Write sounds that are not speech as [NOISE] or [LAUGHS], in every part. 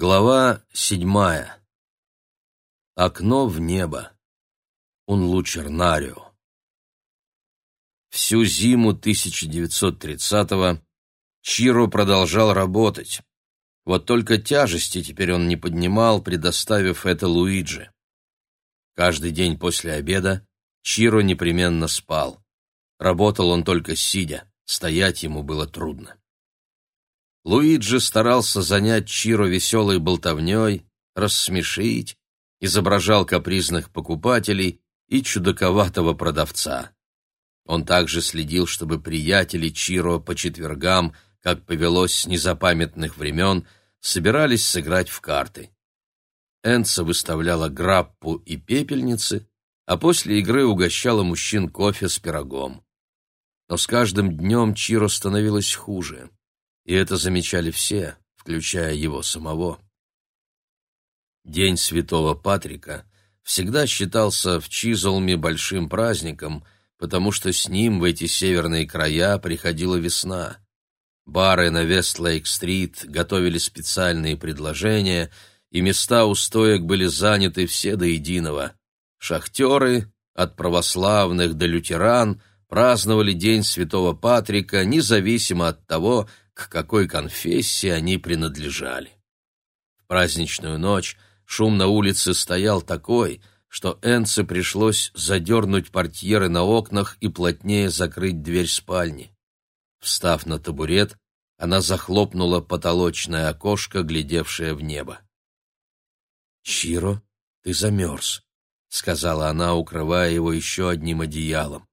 Глава седьмая. Окно в небо. Un Лучернарио. Всю зиму 1930-го Чиро продолжал работать. Вот только тяжести теперь он не поднимал, предоставив это Луиджи. Каждый день после обеда Чиро непременно спал. Работал он только сидя, стоять ему было трудно. Луиджи старался занять Чиро веселой болтовней, рассмешить, изображал капризных покупателей и чудаковатого продавца. Он также следил, чтобы приятели Чиро по четвергам, как повелось с незапамятных времен, собирались сыграть в карты. Энца выставляла граппу и пепельницы, а после игры угощала мужчин кофе с пирогом. Но с каждым днем Чиро становилось хуже и это замечали все, включая его самого. День Святого Патрика всегда считался в Чизолме большим праздником, потому что с ним в эти северные края приходила весна. Бары на Вестлейк-стрит готовили специальные предложения, и места у стоек были заняты все до единого. Шахтеры, от православных до лютеран, праздновали День Святого Патрика независимо от того, к какой конфессии они принадлежали. В праздничную ночь шум на улице стоял такой, что Энце пришлось задернуть портьеры на окнах и плотнее закрыть дверь спальни. Встав на табурет, она захлопнула потолочное окошко, глядевшее в небо. «Чиро, ты замерз», — сказала она, укрывая его еще одним одеялом.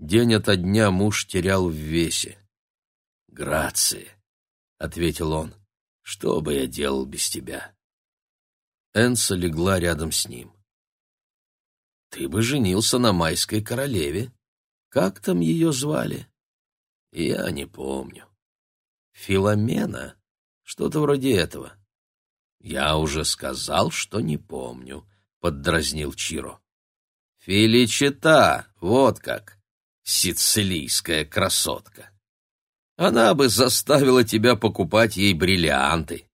День ото дня муж терял в весе. «Грации», — ответил он, — «что бы я делал без тебя?» Энса легла рядом с ним. «Ты бы женился на майской королеве. Как там ее звали?» «Я не помню». «Филомена? Что-то вроде этого». «Я уже сказал, что не помню», — поддразнил Чиро. «Филичета, вот как, сицилийская красотка». Она бы заставила тебя покупать ей бриллианты.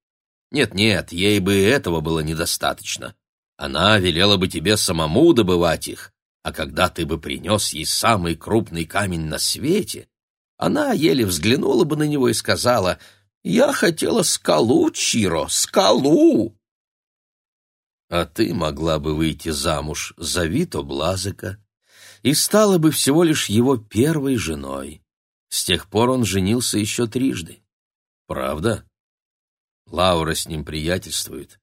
Нет-нет, ей бы этого было недостаточно. Она велела бы тебе самому добывать их, а когда ты бы принес ей самый крупный камень на свете, она еле взглянула бы на него и сказала, «Я хотела скалу, Чиро, скалу!» А ты могла бы выйти замуж за Вито Блазыка и стала бы всего лишь его первой женой. С тех пор он женился еще трижды. Правда? Лаура с ним приятельствует.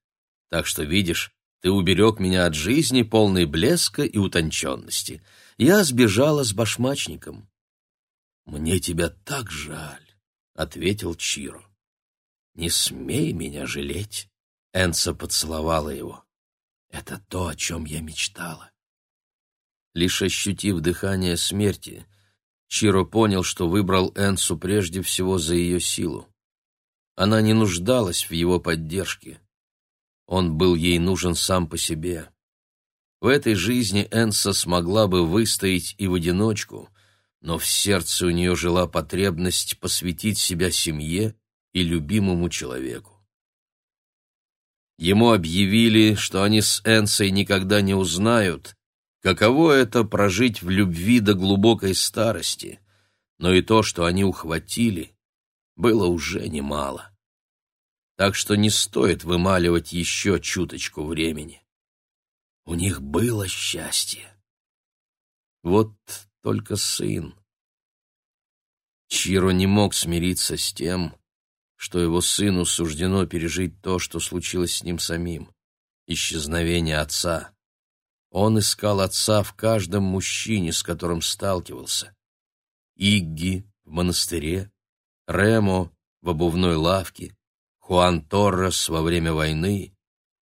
Так что, видишь, ты уберег меня от жизни, полной блеска и утонченности. Я сбежала с башмачником. «Мне тебя так жаль», — ответил Чиро. «Не смей меня жалеть», — Энса поцеловала его. «Это то, о чем я мечтала». Лишь ощутив дыхание смерти, Чиро понял, что выбрал Энсу прежде всего за ее силу. Она не нуждалась в его поддержке. Он был ей нужен сам по себе. В этой жизни Энса смогла бы выстоять и в одиночку, но в сердце у нее жила потребность посвятить себя семье и любимому человеку. Ему объявили, что они с Энсой никогда не узнают, Каково это прожить в любви до глубокой старости, но и то, что они ухватили, было уже немало. Так что не стоит вымаливать еще чуточку времени. У них было счастье. Вот только сын. Чиро не мог смириться с тем, что его сыну суждено пережить то, что случилось с ним самим — исчезновение отца. Он искал отца в каждом мужчине, с которым сталкивался. Игги в монастыре, Ремо в обувной лавке, Хуан Торрес во время войны.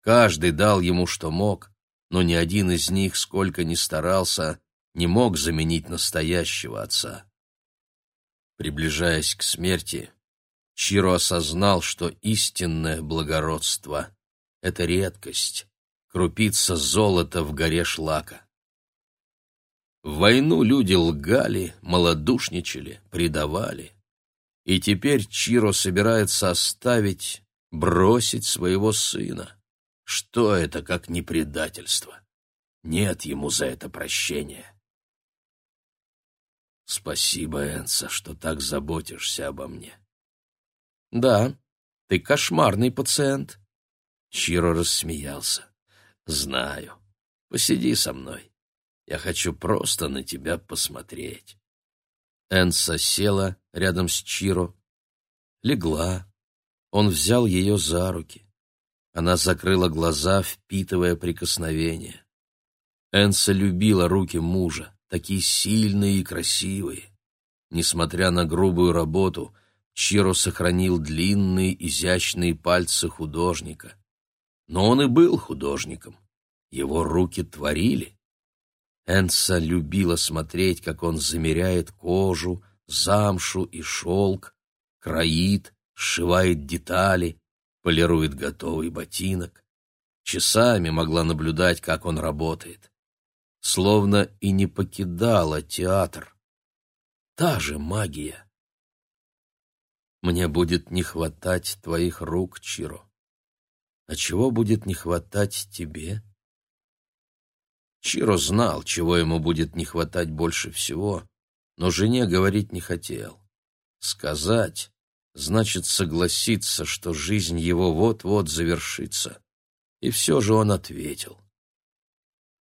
Каждый дал ему, что мог, но ни один из них, сколько ни старался, не мог заменить настоящего отца. Приближаясь к смерти, Чиро осознал, что истинное благородство — это редкость, крупица золота в горе шлака. В войну люди лгали, малодушничали, предавали. И теперь Чиро собирается оставить Бросить своего сына. Что это, как не предательство? Нет ему за это прощения. Спасибо, Энса, что так заботишься обо мне. Да, ты кошмарный пациент. Чиро рассмеялся. Знаю. Посиди со мной. Я хочу просто на тебя посмотреть. Энса села рядом с Чиро, легла. Он взял ее за руки. Она закрыла глаза, впитывая прикосновение. Энса любила руки мужа, такие сильные и красивые. Несмотря на грубую работу, Чиро сохранил длинные, изящные пальцы художника. Но он и был художником. Его руки творили. Энса любила смотреть, как он замеряет кожу, замшу и шелк, кроит, сшивает детали, полирует готовый ботинок. Часами могла наблюдать, как он работает словно и не покидала театр. Та же магия. Мне будет не хватать твоих рук, Чиро. А чего будет не хватать тебе? Чиро знал, чего ему будет не хватать больше всего, но жене говорить не хотел. Сказать значит согласиться, что жизнь его вот-вот завершится. И все же он ответил.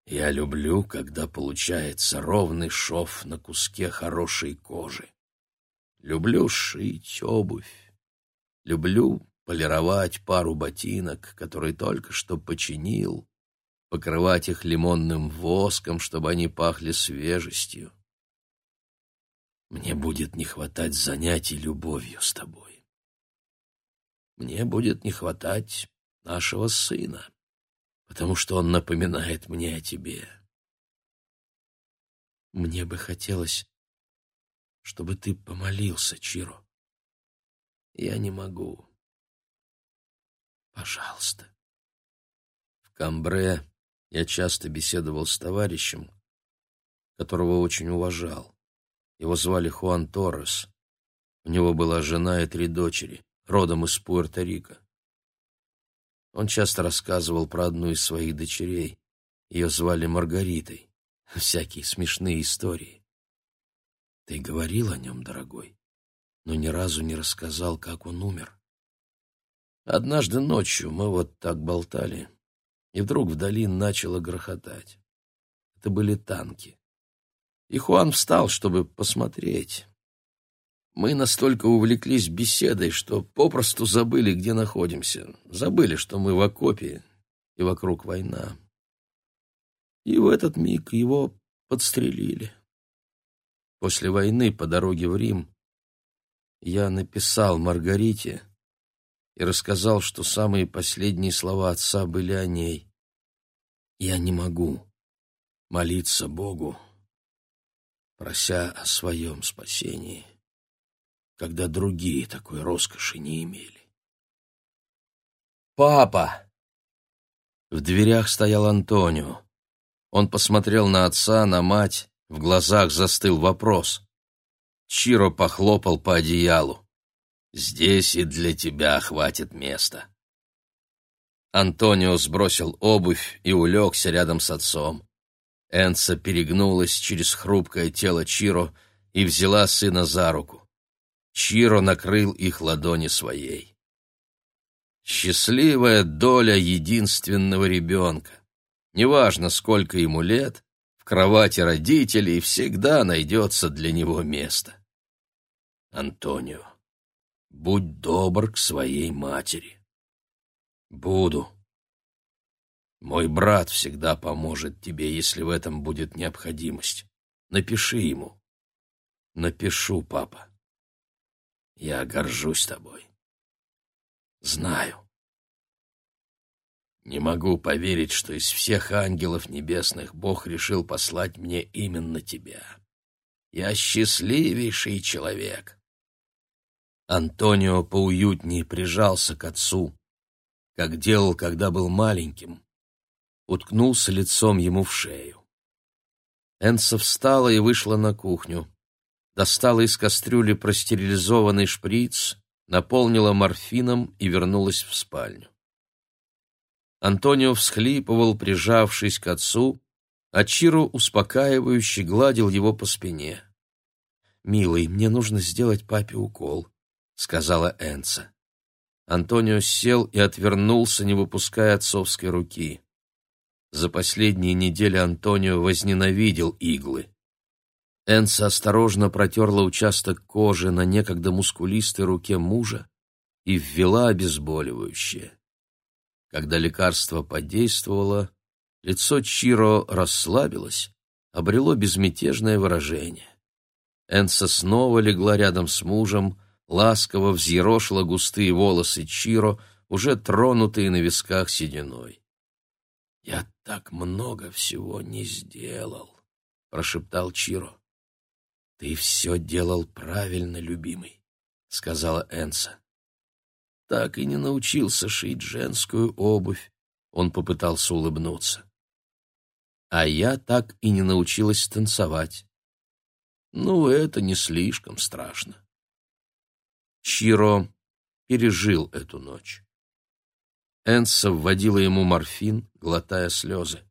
Я люблю, когда получается ровный шов на куске хорошей кожи. Люблю шить обувь. Люблю полировать пару ботинок, которые только что починил, покрывать их лимонным воском, чтобы они пахли свежестью. Мне будет не хватать занятий любовью с тобой. Мне будет не хватать нашего сына потому что он напоминает мне о тебе. Мне бы хотелось, чтобы ты помолился, Чиро. Я не могу. Пожалуйста. В Камбре я часто беседовал с товарищем, которого очень уважал. Его звали Хуан Торрес. У него была жена и три дочери, родом из Пуэрто-Рико. Он часто рассказывал про одну из своих дочерей. Ее звали Маргаритой. [LAUGHS] Всякие смешные истории. Ты говорил о нем, дорогой, но ни разу не рассказал, как он умер. Однажды ночью мы вот так болтали, и вдруг вдали начало грохотать. Это были танки. И Хуан встал, чтобы посмотреть. Мы настолько увлеклись беседой, что попросту забыли, где находимся. Забыли, что мы в окопе и вокруг война. И в этот миг его подстрелили. После войны по дороге в Рим я написал Маргарите и рассказал, что самые последние слова отца были о ней. Я не могу молиться Богу, прося о своем спасении когда другие такой роскоши не имели. «Папа!» В дверях стоял Антонио. Он посмотрел на отца, на мать, в глазах застыл вопрос. Чиро похлопал по одеялу. «Здесь и для тебя хватит места». Антонио сбросил обувь и улегся рядом с отцом. Энса перегнулась через хрупкое тело Чиро и взяла сына за руку. Чиро накрыл их ладони своей. Счастливая доля единственного ребенка. Неважно, сколько ему лет, в кровати родителей всегда найдется для него место. Антонио, будь добр к своей матери. Буду. Мой брат всегда поможет тебе, если в этом будет необходимость. Напиши ему. Напишу, папа. Я горжусь тобой. Знаю. Не могу поверить, что из всех ангелов небесных Бог решил послать мне именно тебя. Я счастливейший человек. Антонио поуютнее прижался к отцу, как делал, когда был маленьким, уткнулся лицом ему в шею. Энса встала и вышла на кухню достала из кастрюли простерилизованный шприц, наполнила морфином и вернулась в спальню. Антонио всхлипывал, прижавшись к отцу, а Чиро успокаивающе гладил его по спине. «Милый, мне нужно сделать папе укол», — сказала Энца. Антонио сел и отвернулся, не выпуская отцовской руки. За последние недели Антонио возненавидел иглы. Энца осторожно протерла участок кожи на некогда мускулистой руке мужа и ввела обезболивающее. Когда лекарство подействовало, лицо Чиро расслабилось, обрело безмятежное выражение. Энца снова легла рядом с мужем, ласково взъерошила густые волосы Чиро, уже тронутые на висках сединой. «Я так много всего не сделал», — прошептал Чиро. «Ты все делал правильно, любимый», — сказала Энса. «Так и не научился шить женскую обувь», — он попытался улыбнуться. «А я так и не научилась танцевать». «Ну, это не слишком страшно». Чиро пережил эту ночь. Энса вводила ему морфин, глотая слезы.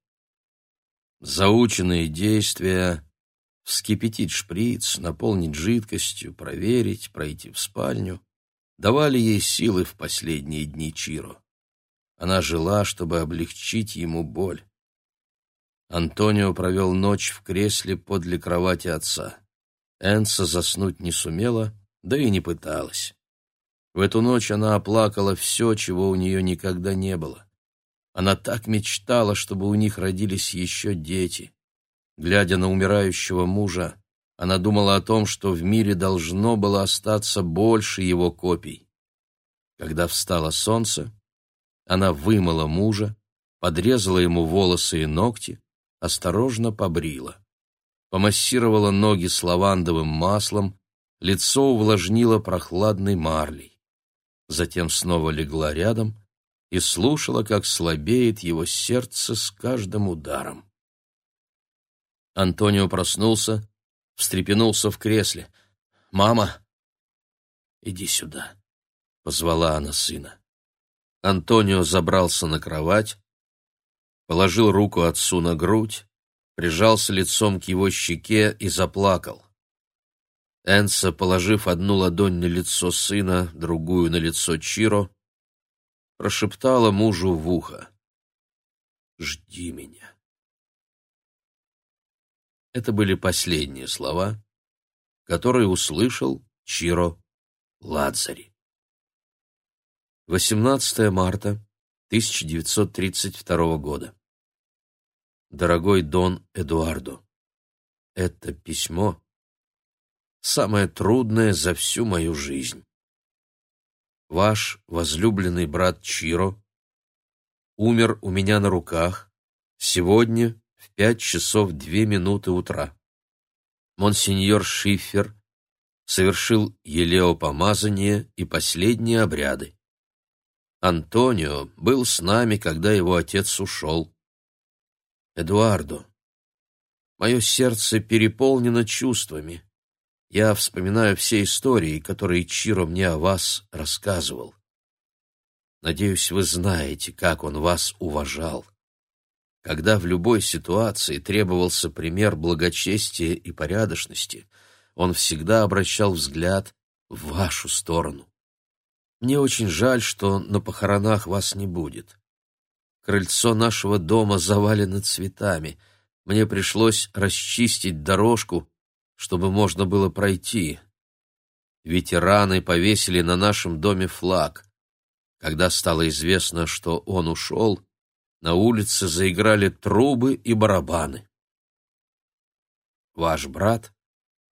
Заученные действия — вскипятить шприц, наполнить жидкостью, проверить, пройти в спальню — давали ей силы в последние дни Чиро. Она жила, чтобы облегчить ему боль. Антонио провел ночь в кресле подле кровати отца. Энса заснуть не сумела, да и не пыталась. В эту ночь она оплакала все, чего у нее никогда не было. Она так мечтала, чтобы у них родились еще дети. Глядя на умирающего мужа, она думала о том, что в мире должно было остаться больше его копий. Когда встало солнце, она вымыла мужа, подрезала ему волосы и ногти, осторожно побрила. Помассировала ноги с лавандовым маслом, лицо увлажнила прохладной марлей затем снова легла рядом и слушала, как слабеет его сердце с каждым ударом. Антонио проснулся, встрепенулся в кресле. «Мама!» «Иди сюда», — позвала она сына. Антонио забрался на кровать, положил руку отцу на грудь, прижался лицом к его щеке и заплакал. Энса, положив одну ладонь на лицо сына, другую на лицо Чиро, прошептала мужу в ухо. «Жди меня». Это были последние слова, которые услышал Чиро Ладзари. 18 марта 1932 года. Дорогой Дон Эдуардо, это письмо самое трудное за всю мою жизнь. Ваш возлюбленный брат Чиро умер у меня на руках сегодня в пять часов две минуты утра. Монсеньор Шифер совершил елеопомазание и последние обряды. Антонио был с нами, когда его отец ушел. Эдуардо, мое сердце переполнено чувствами. Я вспоминаю все истории, которые Чиро мне о вас рассказывал. Надеюсь, вы знаете, как он вас уважал. Когда в любой ситуации требовался пример благочестия и порядочности, он всегда обращал взгляд в вашу сторону. Мне очень жаль, что на похоронах вас не будет. Крыльцо нашего дома завалено цветами. Мне пришлось расчистить дорожку, чтобы можно было пройти. Ветераны повесили на нашем доме флаг. Когда стало известно, что он ушел, на улице заиграли трубы и барабаны. Ваш брат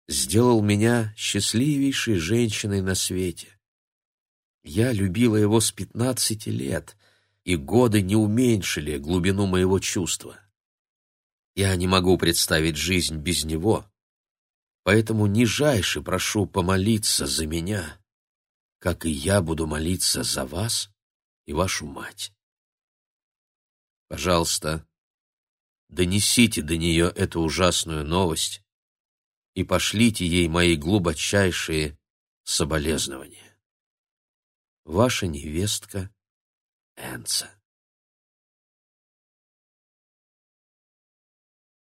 сделал меня счастливейшей женщиной на свете. Я любила его с пятнадцати лет, и годы не уменьшили глубину моего чувства. Я не могу представить жизнь без него, Поэтому нижайше прошу помолиться за меня, как и я буду молиться за вас и вашу мать. Пожалуйста, донесите до нее эту ужасную новость и пошлите ей мои глубочайшие соболезнования. Ваша невестка Энца.